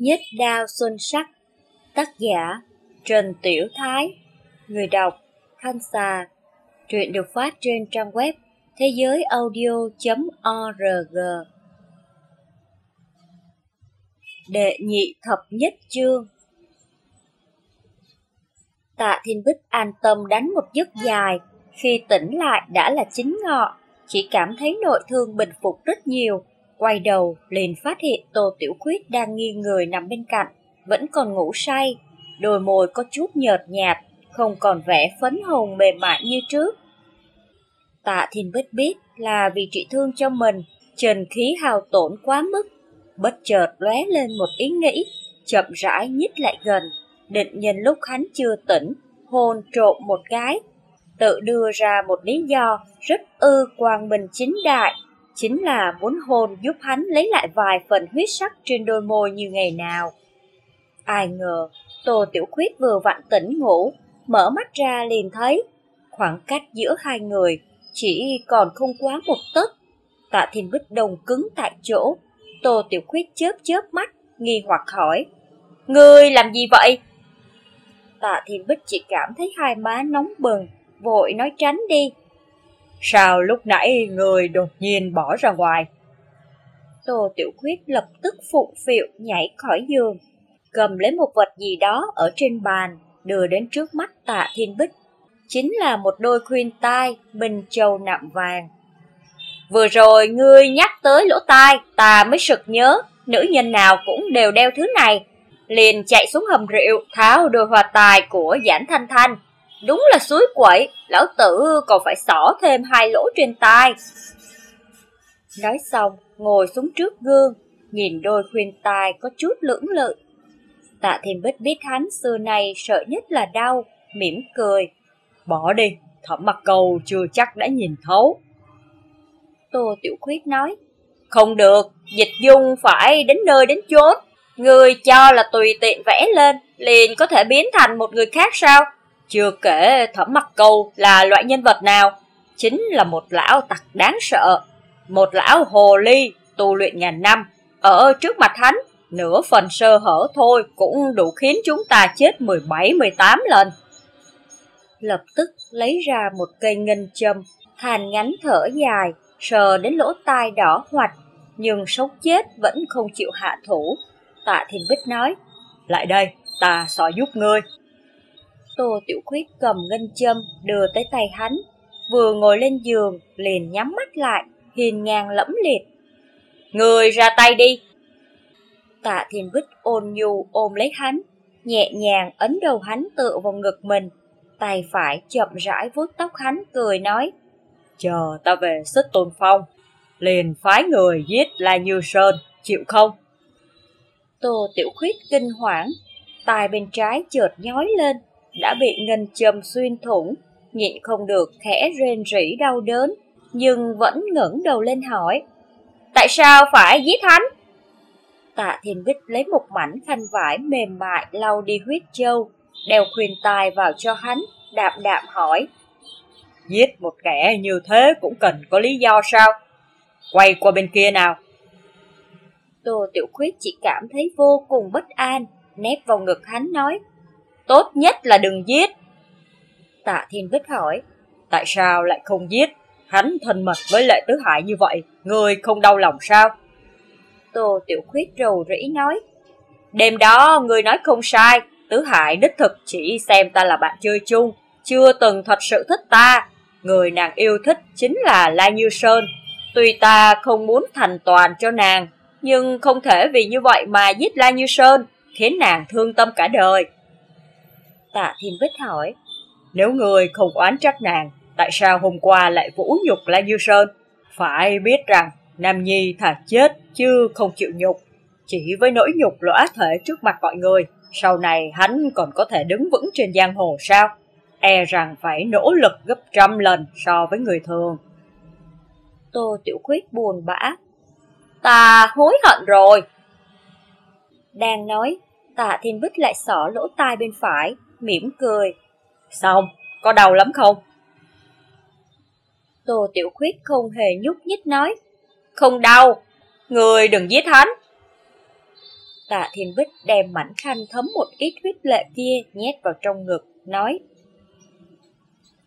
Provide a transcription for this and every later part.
Nhất đao xuân sắc. Tác giả Trần Tiểu Thái. Người đọc Thanh Xà. Truyện được phát trên trang web thế giới audio.org Đệ nhị thập nhất chương. Tạ Thiên Bích an tâm đánh một giấc dài, khi tỉnh lại đã là chính ngọ, chỉ cảm thấy nội thương bình phục rất nhiều, Quay đầu, liền phát hiện Tô Tiểu Khuyết đang nghiêng người nằm bên cạnh, vẫn còn ngủ say, đôi môi có chút nhợt nhạt, không còn vẻ phấn hồng mềm mại như trước. Tạ Thiên Bích biết là vì trị thương cho mình, trần khí hào tổn quá mức, bất chợt lóe lên một ý nghĩ, chậm rãi nhích lại gần, định nhân lúc hắn chưa tỉnh, hôn trộm một cái, tự đưa ra một lý do rất ư quang minh chính đại chính là muốn hôn giúp hắn lấy lại vài phần huyết sắc trên đôi môi như ngày nào. Ai ngờ, Tô Tiểu Khuyết vừa vặn tỉnh ngủ, mở mắt ra liền thấy, khoảng cách giữa hai người chỉ còn không quá một tấc. Tạ Thiên Bích đồng cứng tại chỗ, Tô Tiểu Khuyết chớp chớp mắt, nghi hoặc hỏi, Ngươi làm gì vậy? Tạ Thiên Bích chỉ cảm thấy hai má nóng bừng, vội nói tránh đi, Sao lúc nãy người đột nhiên bỏ ra ngoài? Tô Tiểu Khuyết lập tức phụng phịu nhảy khỏi giường, cầm lấy một vật gì đó ở trên bàn, đưa đến trước mắt tạ thiên bích. Chính là một đôi khuyên tai, bình châu nạm vàng. Vừa rồi ngươi nhắc tới lỗ tai, ta mới sực nhớ, nữ nhân nào cũng đều đeo thứ này. Liền chạy xuống hầm rượu, tháo đôi hòa tài của giản thanh thanh, Đúng là suối quậy, lão tử còn phải xỏ thêm hai lỗ trên tai. Nói xong, ngồi xuống trước gương, nhìn đôi khuyên tai có chút lưỡng lự. Tạ Thiên Bích biết hắn xưa nay sợ nhất là đau, mỉm cười. Bỏ đi, thẩm mặt cầu chưa chắc đã nhìn thấu. Tô Tiểu Khuyết nói, không được, dịch dung phải đến nơi đến chốn. Người cho là tùy tiện vẽ lên, liền có thể biến thành một người khác sao? Chưa kể thẩm mặc câu là loại nhân vật nào, chính là một lão tặc đáng sợ, một lão hồ ly tu luyện ngàn năm, ở trước mặt hắn, nửa phần sơ hở thôi cũng đủ khiến chúng ta chết 17-18 lần. Lập tức lấy ra một cây ngân châm, hàn ngắn thở dài, sờ đến lỗ tai đỏ hoạch, nhưng sống chết vẫn không chịu hạ thủ. Tạ Thiên Bích nói, lại đây, ta sẽ giúp ngươi. Tô Tiểu Khuyết cầm ngân châm đưa tới tay hắn, vừa ngồi lên giường liền nhắm mắt lại, hiền ngang lẫm liệt. Người ra tay đi! Tạ Thiên Bích ôn nhu ôm lấy hắn, nhẹ nhàng ấn đầu hắn tựa vào ngực mình, tay phải chậm rãi vuốt tóc hắn cười nói. Chờ ta về sức tôn phong, liền phái người giết La Như Sơn, chịu không? Tô Tiểu Khuyết kinh hoảng, tai bên trái chợt nhói lên, đã bị ngân châm xuyên thủng, nhịn không được khẽ rên rỉ đau đớn, nhưng vẫn ngẩng đầu lên hỏi. Tại sao phải giết hắn? Tạ Thiên Bích lấy một mảnh khăn vải mềm mại lau đi huyết châu, đeo khuyên tai vào cho hắn, đạm đạm hỏi. Giết một kẻ như thế cũng cần có lý do sao? Quay qua bên kia nào. Tô Tiểu Khuyết chỉ cảm thấy vô cùng bất an, nép vào ngực hắn nói tốt nhất là đừng giết. Tạ Thiên Vích hỏi, tại sao lại không giết? Hắn thân mật với lệ tứ hại như vậy, người không đau lòng sao? Tô Tiểu Khuyết rầu rĩ nói, đêm đó người nói không sai, tứ hại đích thực chỉ xem ta là bạn chơi chung, chưa từng thật sự thích ta. Người nàng yêu thích chính là La Như Sơn. Tuy ta không muốn thành toàn cho nàng, nhưng không thể vì như vậy mà giết La Như Sơn, khiến nàng thương tâm cả đời. Tạ Thiên Bích hỏi, nếu người không oán trách nàng, tại sao hôm qua lại vũ nhục La Như Sơn? Phải biết rằng, Nam Nhi thà chết chứ không chịu nhục. Chỉ với nỗi nhục lõa thể trước mặt mọi người, sau này hắn còn có thể đứng vững trên giang hồ sao? E rằng phải nỗ lực gấp trăm lần so với người thường. Tô Tiểu Khuyết buồn bã. Ta hối hận rồi. Đang nói, tạ thiên bích lại xỏ lỗ tai bên phải, mỉm cười. Xong, có đau lắm không? Tô Tiểu Khuyết không hề nhúc nhích nói. Không đau, người đừng giết hắn. Tạ Thiên Bích đem mảnh khanh thấm một ít huyết lệ kia nhét vào trong ngực, nói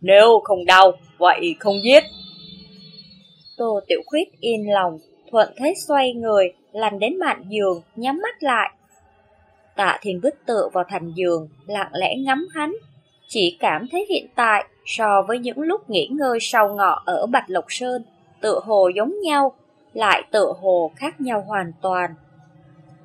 Nếu không đau, vậy không giết. Tô Tiểu Khuyết yên lòng, thuận thế xoay người, lăn đến mạn giường, nhắm mắt lại. Tạ Thiên Bích tựa vào thành giường, lặng lẽ ngắm hắn. Chỉ cảm thấy hiện tại, so với những lúc nghỉ ngơi sau ngọ ở Bạch Lộc Sơn, tựa hồ giống nhau, lại tựa hồ khác nhau hoàn toàn.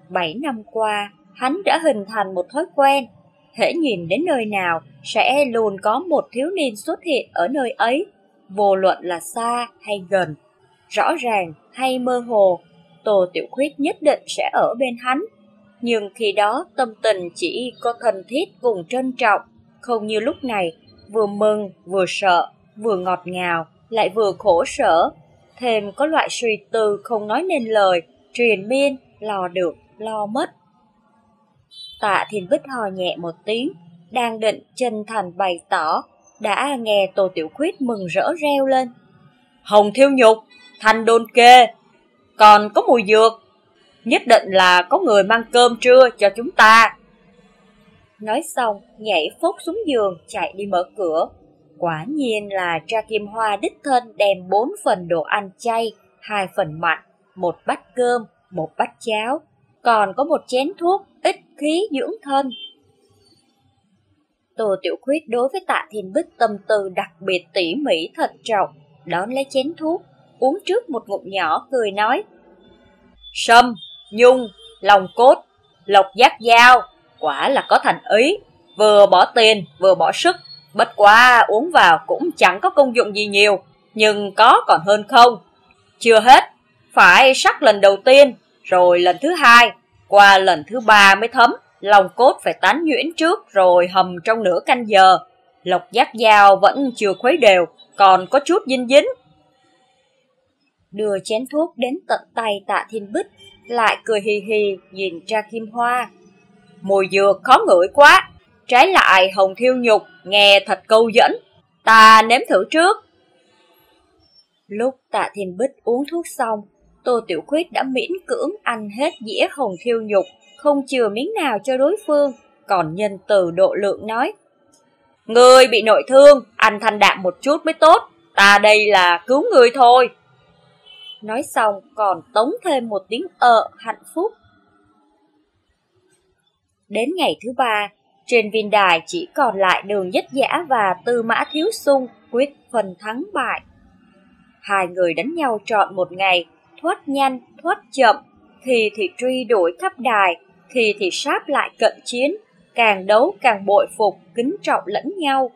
Bảy năm qua, hắn đã hình thành một thói quen, hễ nhìn đến nơi nào sẽ luôn có một thiếu niên xuất hiện ở nơi ấy, vô luận là xa hay gần, rõ ràng hay mơ hồ, Tô Tiểu Khuyết nhất định sẽ ở bên hắn. Nhưng khi đó tâm tình chỉ có thân thiết cùng trân trọng, không như lúc này, vừa mừng, vừa sợ, vừa ngọt ngào, lại vừa khổ sở. Thêm có loại suy tư không nói nên lời, truyền miên, lo được, lo mất. Tạ Thiên Bích hò nhẹ một tiếng, đang định chân thành bày tỏ, đã nghe Tô Tiểu Khuyết mừng rỡ reo lên. Hồng thiêu nhục, thanh đôn kê, còn có mùi dược. Nhất định là có người mang cơm trưa cho chúng ta. Nói xong, nhảy phốt xuống giường, chạy đi mở cửa. Quả nhiên là cha Kim Hoa đích thân đem bốn phần đồ ăn chay, hai phần mặn, một bát cơm, một bát cháo, còn có một chén thuốc ít khí dưỡng thân. Tô Tiểu Khuyết đối với tạ thiên bích tâm tư đặc biệt tỉ mỉ thận trọng, đón lấy chén thuốc, uống trước một ngụm nhỏ cười nói. Sâm, nhung, lòng cốt, lộc giác dao, quả là có thành ý, vừa bỏ tiền vừa bỏ sức, bất quá uống vào cũng chẳng có công dụng gì nhiều, nhưng có còn hơn không. Chưa hết, phải sắc lần đầu tiên, rồi lần thứ hai, qua lần thứ ba mới thấm, lòng cốt phải tán nhuyễn trước rồi hầm trong nửa canh giờ. Lộc giác dao vẫn chưa khuấy đều, còn có chút dinh dính, đưa chén thuốc đến tận tay tạ thiên bích, lại cười hì hì nhìn ra kim hoa. Mùi dược khó ngửi quá, trái lại hồng thiêu nhục, nghe thật câu dẫn, ta nếm thử trước. Lúc tạ thiên bích uống thuốc xong, Tô Tiểu Khuyết đã miễn cưỡng ăn hết dĩa hồng thiêu nhục, không chừa miếng nào cho đối phương, còn nhân từ độ lượng nói. Người bị nội thương, ăn thanh đạm một chút mới tốt, ta đây là cứu người thôi. Nói xong còn tống thêm một tiếng ợ hạnh phúc. Đến ngày thứ ba, trên viên đài chỉ còn lại đường nhất giả và tư mã thiếu sung quyết phần thắng bại. Hai người đánh nhau trọn một ngày, thoát nhanh, thoát chậm, khi thì truy đuổi khắp đài, khi thì sáp lại cận chiến, càng đấu càng bội phục, kính trọng lẫn nhau.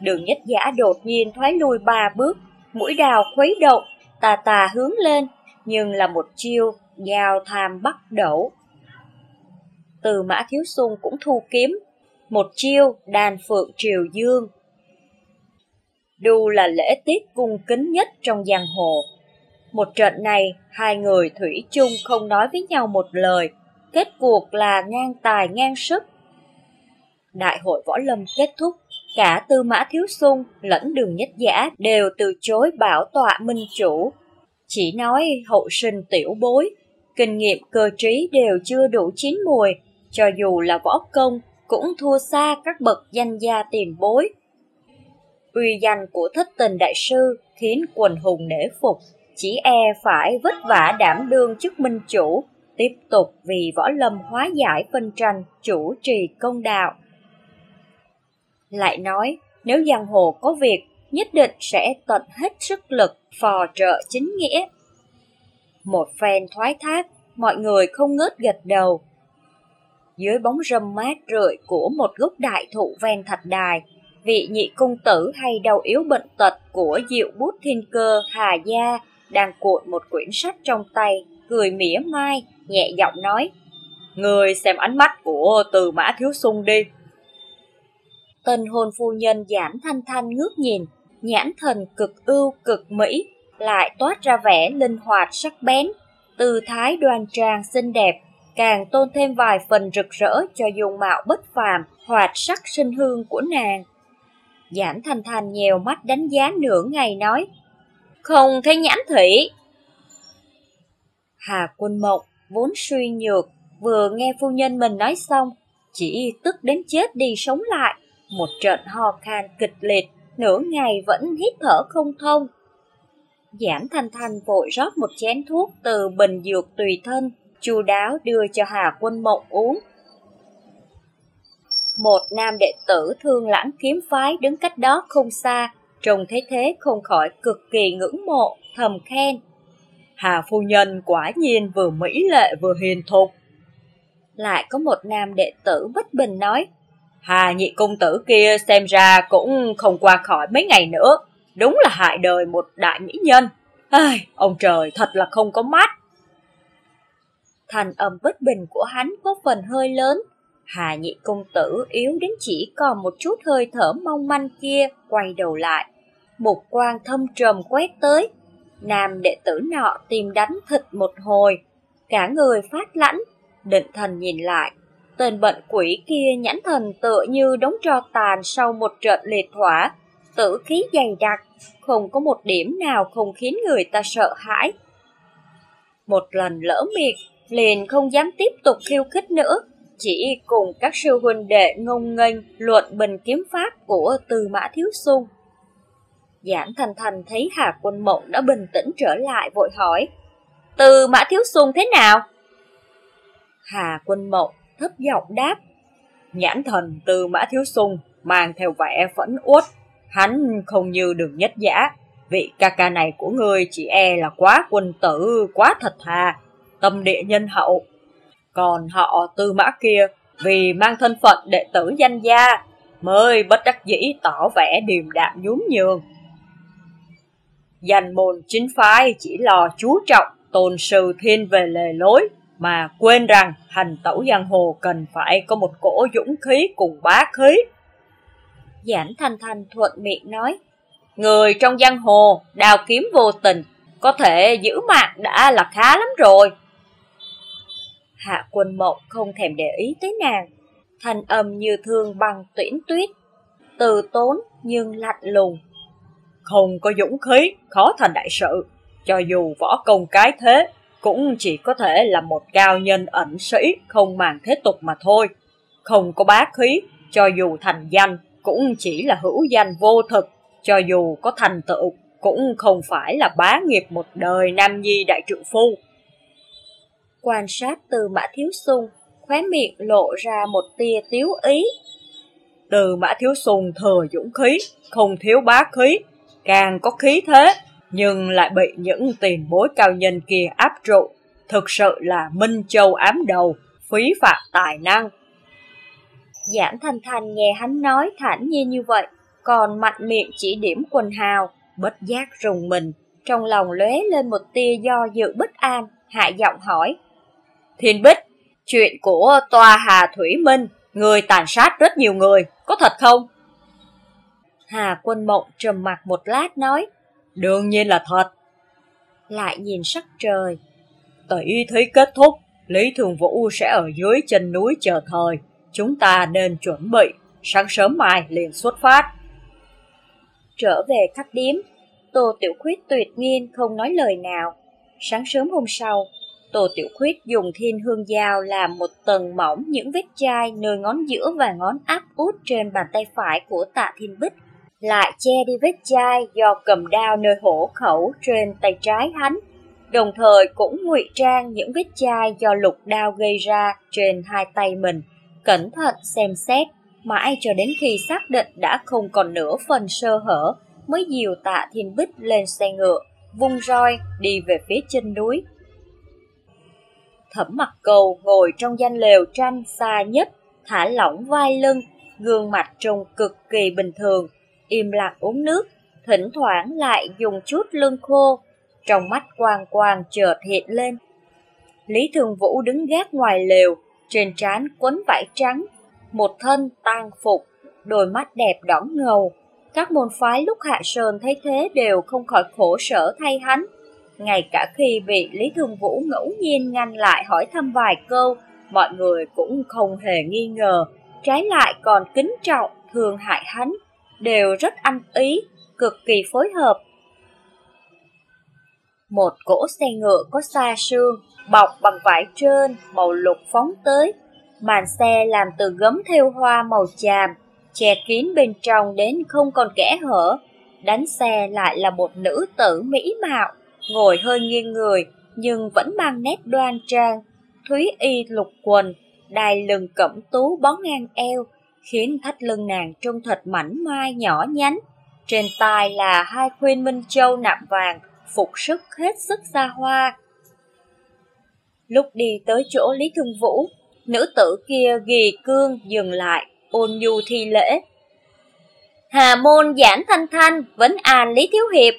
Đường nhất giả đột nhiên thoái lui ba bước, mũi đào khuấy động, tà tà hướng lên, nhưng là một chiêu giao tham bắt đẩu. Từ mã thiếu sung cũng thu kiếm, một chiêu đàn phượng triều dương. Đu là lễ tiết cung kính nhất trong giang hồ. Một trận này, hai người thủy chung không nói với nhau một lời, kết cuộc là ngang tài ngang sức. Đại hội võ lâm kết thúc, cả tư mã thiếu sung lẫn đường nhất giả đều từ chối bảo tọa minh chủ. Chỉ nói hậu sinh tiểu bối, kinh nghiệm cơ trí đều chưa đủ chín mùi, cho dù là võ công cũng thua xa các bậc danh gia tiền bối. Uy danh của thất tình đại sư khiến quần hùng nể phục, chỉ e phải vất vả đảm đương chức minh chủ, tiếp tục vì võ lâm hóa giải phân tranh, chủ trì công đạo. Lại nói, nếu giang hồ có việc, nhất định sẽ tận hết sức lực phò trợ chính nghĩa. Một phen thoái thác, mọi người không ngớt gật đầu. Dưới bóng râm mát rượi của một gốc đại thụ ven thạch đài, vị nhị công tử hay đau yếu bệnh tật của diệu bút thiên cơ Hà Gia đang cuộn một quyển sách trong tay, cười mỉa mai, nhẹ giọng nói. Người xem ánh mắt của từ mã thiếu sung đi. Tân hôn phu nhân giảm thanh thanh ngước nhìn, nhãn thần cực ưu cực mỹ, lại toát ra vẻ linh hoạt sắc bén, tư thái đoan trang xinh đẹp, càng tôn thêm vài phần rực rỡ cho dung mạo bất phàm, hoạt sắc sinh hương của nàng. Giản Thanh Thanh nhèo mắt đánh giá nửa ngày nói, không thấy nhãn thủy. Hà Quân Mộng vốn suy nhược, vừa nghe phu nhân mình nói xong, chỉ tức đến chết đi sống lại, một trận ho khan kịch liệt, nửa ngày vẫn hít thở không thông. giảm Thanh Thanh vội rót một chén thuốc từ bình dược tùy thân, chu đáo đưa cho Hà Quân Mộng uống. Một nam đệ tử thương lãng kiếm phái đứng cách đó không xa, trông thấy thế không khỏi cực kỳ ngưỡng mộ, thầm khen. Hà phu nhân quả nhiên vừa mỹ lệ vừa hiền thục. Lại có một nam đệ tử bất bình nói, Hà nhị công tử kia xem ra cũng không qua khỏi mấy ngày nữa, đúng là hại đời một đại mỹ nhân. Ai, ông trời thật là không có mắt. Thành âm bất bình của hắn có phần hơi lớn, Hà nhị công tử yếu đến chỉ còn một chút hơi thở mong manh kia quay đầu lại. Một quang thâm trầm quét tới. Nam đệ tử nọ tìm đánh thịt một hồi. Cả người phát lãnh, định thần nhìn lại. Tên bệnh quỷ kia nhãn thần tựa như đống tro tàn sau một trận liệt hỏa. Tử khí dày đặc, không có một điểm nào không khiến người ta sợ hãi. Một lần lỡ miệng, liền không dám tiếp tục khiêu khích nữa chỉ cùng các sư huynh đệ ngông nghênh luận bình kiếm pháp của Tư Mã Thiếu xuân Giảng Thành Thành thấy Hà Quân Mộng đã bình tĩnh trở lại vội hỏi, Tư Mã Thiếu xuân thế nào? Hà Quân Mộng thấp giọng đáp, Nhãn thần từ Mã Thiếu Sung mang theo vẻ phẫn uất, hắn không như đường nhất giả. Vị ca ca này của ngươi chỉ e là quá quân tử, quá thật thà, tâm địa nhân hậu, còn họ tư mã kia vì mang thân phận đệ tử danh gia mới bất đắc dĩ tỏ vẻ điềm đạm nhún nhường. Danh môn chính phái chỉ lo chú trọng tôn sư thiên về lề lối mà quên rằng hành tẩu giang hồ cần phải có một cổ dũng khí cùng bá khí. Giảng Thanh Thanh thuận miệng nói, Người trong giang hồ đào kiếm vô tình, có thể giữ mạng đã là khá lắm rồi. Hạ quân mộng không thèm để ý tới nàng, thanh âm như thương bằng tuyển tuyết, từ tốn nhưng lạnh lùng. Không có dũng khí, khó thành đại sự, cho dù võ công cái thế, cũng chỉ có thể là một cao nhân ẩn sĩ không màng thế tục mà thôi. Không có bá khí, cho dù thành danh, cũng chỉ là hữu danh vô thực, cho dù có thành tựu, cũng không phải là bá nghiệp một đời nam nhi đại trượng phu quan sát từ mã thiếu sung, khóe miệng lộ ra một tia tiếu ý. Từ mã thiếu sung thừa dũng khí, không thiếu bá khí, càng có khí thế, nhưng lại bị những tiền bối cao nhân kia áp trụ, thực sự là minh châu ám đầu, phí phạm tài năng. Giảng Thanh Thanh nghe hắn nói thản nhiên như vậy, còn mạnh miệng chỉ điểm quần hào, bất giác rùng mình, trong lòng lóe lên một tia do dự bất an, hạ giọng hỏi. Thiên Bích, chuyện của tòa Hà Thủy Minh, người tàn sát rất nhiều người, có thật không? Hà Quân Mộng trầm mặt một lát nói, đương nhiên là thật. Lại nhìn sắc trời. Tỷ thấy kết thúc, Lý Thường Vũ sẽ ở dưới chân núi chờ thời, chúng ta nên chuẩn bị, sáng sớm mai liền xuất phát. Trở về khách điếm, Tô Tiểu Khuyết tuyệt nhiên không nói lời nào. Sáng sớm hôm sau, Tô Tiểu Khuyết dùng thiên hương dao làm một tầng mỏng những vết chai nơi ngón giữa và ngón áp út trên bàn tay phải của tạ thiên bích, lại che đi vết chai do cầm đao nơi hổ khẩu trên tay trái hắn, đồng thời cũng ngụy trang những vết chai do lục đao gây ra trên hai tay mình, cẩn thận xem xét, mãi cho đến khi xác định đã không còn nửa phần sơ hở, mới dìu tạ thiên bích lên xe ngựa, vung roi đi về phía chân núi. Thẩm mặt cầu ngồi trong danh lều tranh xa nhất, thả lỏng vai lưng, gương mặt trông cực kỳ bình thường, im lặng uống nước, thỉnh thoảng lại dùng chút lưng khô, trong mắt quang quang chợt hiện lên. Lý Thường Vũ đứng gác ngoài lều, trên trán quấn vải trắng, một thân tang phục, đôi mắt đẹp đỏ ngầu. Các môn phái lúc hạ sơn thấy thế đều không khỏi khổ sở thay hắn, ngay cả khi bị Lý Thường Vũ ngẫu nhiên ngăn lại hỏi thăm vài câu, mọi người cũng không hề nghi ngờ, trái lại còn kính trọng, thường hại hắn, đều rất ăn ý, cực kỳ phối hợp. Một cỗ xe ngựa có xa xương, bọc bằng vải trơn, màu lục phóng tới. Màn xe làm từ gấm thêu hoa màu chàm, che kín bên trong đến không còn kẽ hở. Đánh xe lại là một nữ tử mỹ mạo, ngồi hơi nghiêng người, nhưng vẫn mang nét đoan trang. Thúy y lục quần, đai lưng cẩm tú bó ngang eo, khiến thắt lưng nàng trông thật mảnh mai nhỏ nhắn. Trên tai là hai khuyên minh châu nạm vàng, phục sức hết sức xa hoa. Lúc đi tới chỗ Lý Thương Vũ, nữ tử kia ghi cương dừng lại, ôn nhu thi lễ. Hà môn giản thanh thanh, vẫn an Lý Thiếu Hiệp.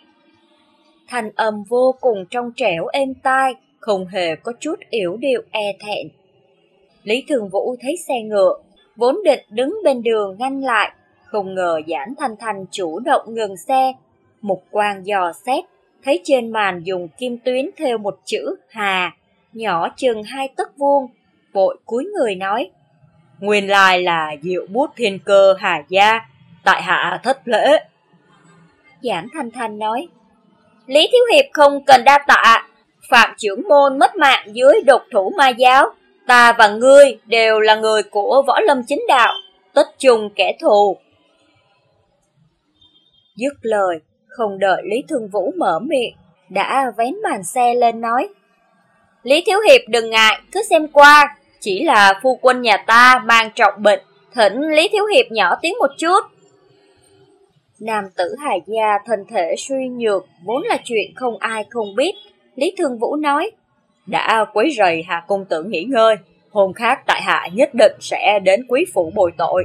Thanh âm vô cùng trong trẻo êm tai, không hề có chút yếu điệu e thẹn. Lý Thường Vũ thấy xe ngựa, vốn định đứng bên đường ngăn lại, không ngờ giản thanh thanh chủ động ngừng xe. Mục quang dò xét, thấy trên màn dùng kim tuyến theo một chữ Hà, nhỏ chừng hai tấc vuông, vội cúi người nói. Nguyên lai là diệu bút thiên cơ Hà Gia, tại hạ thất lễ. Giản thanh thanh nói, Lý Thiếu Hiệp không cần đa tạ, Phạm trưởng môn mất mạng dưới độc thủ ma giáo, ta và ngươi đều là người của võ lâm chính đạo, tất chung kẻ thù. Dứt lời, không đợi Lý Thương Vũ mở miệng, đã vén màn xe lên nói. Lý Thiếu Hiệp đừng ngại, cứ xem qua, chỉ là phu quân nhà ta mang trọng bệnh, thỉnh Lý Thiếu Hiệp nhỏ tiếng một chút. Nam tử hài gia thân thể suy nhược, vốn là chuyện không ai không biết. Lý Thương Vũ nói, đã quấy rầy Hà Công Tử nghỉ ngơi, hôm khác tại hạ nhất định sẽ đến quý phủ bồi tội.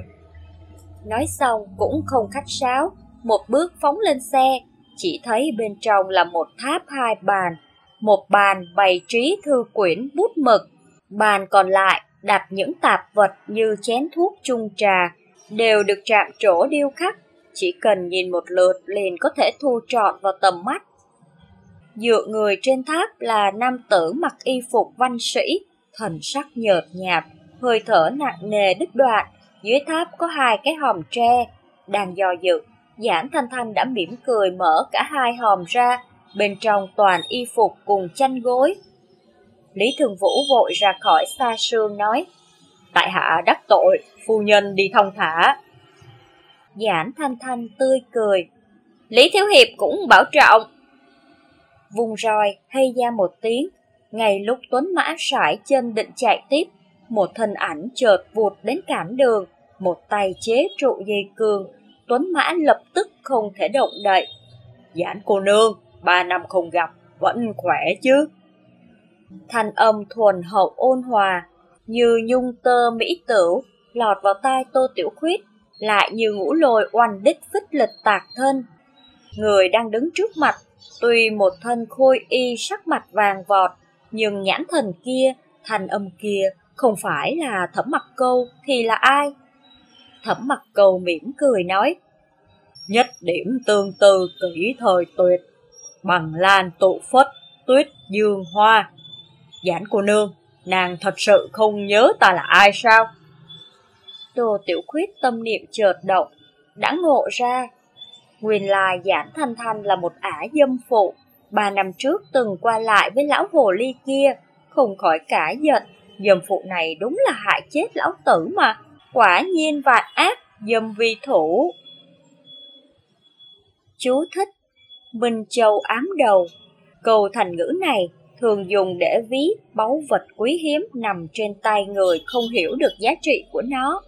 Nói xong cũng không khách sáo, một bước phóng lên xe, chỉ thấy bên trong là một tháp hai bàn, một bàn bày trí thư quyển bút mực, bàn còn lại đặt những tạp vật như chén thuốc chung trà, đều được chạm trổ điêu khắc, chỉ cần nhìn một lượt liền có thể thu trọn vào tầm mắt. Dựa người trên tháp là nam tử mặc y phục văn sĩ, thần sắc nhợt nhạt, hơi thở nặng nề đứt đoạn, dưới tháp có hai cái hòm tre, đang do dự. Giản Thanh Thanh đã mỉm cười mở cả hai hòm ra, bên trong toàn y phục cùng chanh gối. Lý Thường Vũ vội ra khỏi xa sương nói, Tại hạ đắc tội, phu nhân đi thông thả. Giản Thanh Thanh tươi cười, Lý Thiếu Hiệp cũng bảo trọng. Vùng roi hay ra một tiếng, ngay lúc Tuấn Mã sải chân định chạy tiếp, một thân ảnh chợt vụt đến cản đường, một tay chế trụ dây cương, Tuấn Mã lập tức không thể động đậy. Giản cô nương, ba năm không gặp, vẫn khỏe chứ. Thanh âm thuần hậu ôn hòa, như nhung tơ mỹ tửu, lọt vào tai tô tiểu khuyết, lại như ngũ lồi oanh đích phích lịch tạc thân. Người đang đứng trước mặt, tuy một thân khôi y sắc mặt vàng vọt, nhưng nhãn thần kia, thành âm kia, không phải là thẩm mặt câu thì là ai? Thẩm mặt câu mỉm cười nói, nhất điểm tương tư kỹ thời tuyệt, bằng lan tụ phất, tuyết dương hoa. Giản cô nương, nàng thật sự không nhớ ta là ai sao? Đồ tiểu khuyết tâm niệm chợt động, đã ngộ ra. Nguyên lai giản thanh thanh là một ả dâm phụ, ba năm trước từng qua lại với lão hồ ly kia, không khỏi cả giận, dâm phụ này đúng là hại chết lão tử mà. Quả nhiên vạn ác, dâm vi thủ. Chú thích Minh Châu ám đầu Câu thành ngữ này thường dùng để ví báu vật quý hiếm nằm trên tay người không hiểu được giá trị của nó.